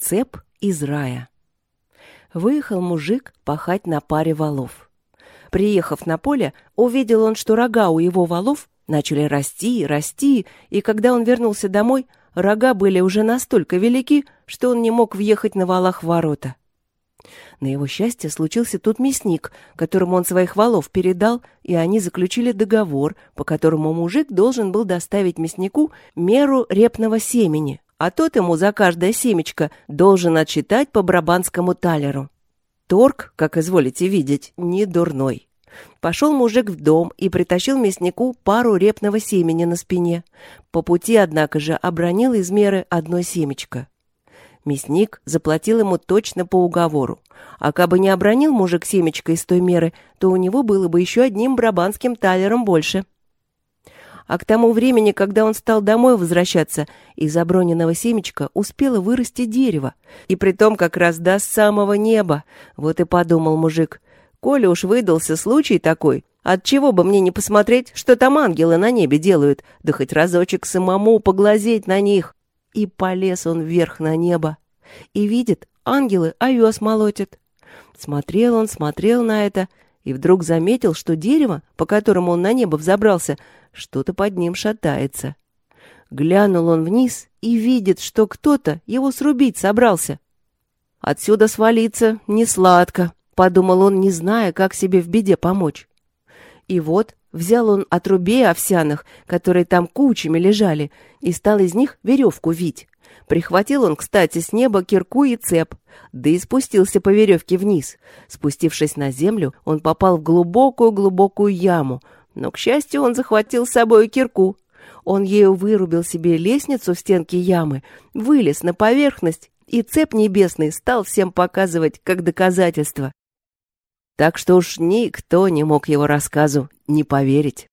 Цеп из рая. Выехал мужик пахать на паре валов. Приехав на поле, увидел он, что рога у его валов начали расти, расти, и когда он вернулся домой, рога были уже настолько велики, что он не мог въехать на валах в ворота. На его счастье случился тут мясник, которому он своих валов передал, и они заключили договор, по которому мужик должен был доставить мяснику меру репного семени, а тот ему за каждое семечко должен отчитать по брабанскому талеру. Торг, как изволите видеть, не дурной. Пошел мужик в дом и притащил мяснику пару репного семени на спине. По пути, однако же, обронил из меры одно семечко. Мясник заплатил ему точно по уговору. А кабы не обронил мужик семечко из той меры, то у него было бы еще одним брабанским талером больше. А к тому времени, когда он стал домой возвращаться, из оброненного семечка успело вырасти дерево. И притом как раз до самого неба. Вот и подумал мужик. Коля уж выдался случай такой, от чего бы мне не посмотреть, что там ангелы на небе делают, да хоть разочек самому поглазеть на них. И полез он вверх на небо. И видит, ангелы овес молотят. Смотрел он, смотрел на это, и вдруг заметил, что дерево, по которому он на небо взобрался, что-то под ним шатается. Глянул он вниз и видит, что кто-то его срубить собрался. «Отсюда свалиться не сладко», — подумал он, не зная, как себе в беде помочь. И вот взял он отрубей овсяных, которые там кучами лежали, и стал из них веревку вить. Прихватил он, кстати, с неба кирку и цеп, да и спустился по веревке вниз. Спустившись на землю, он попал в глубокую-глубокую яму, но, к счастью, он захватил с собой кирку. Он ею вырубил себе лестницу в стенке ямы, вылез на поверхность, и цеп небесный стал всем показывать как доказательство. Так что уж никто не мог его рассказу не поверить.